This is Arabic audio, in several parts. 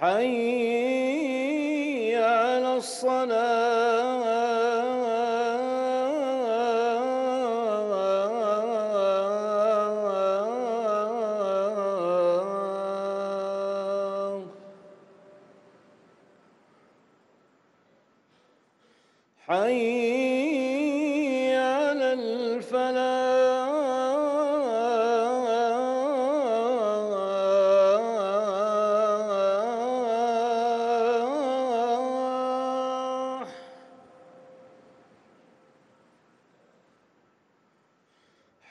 حي على الصلاة. حي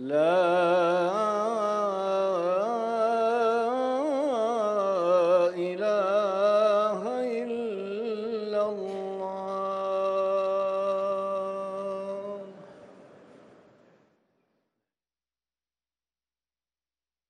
لا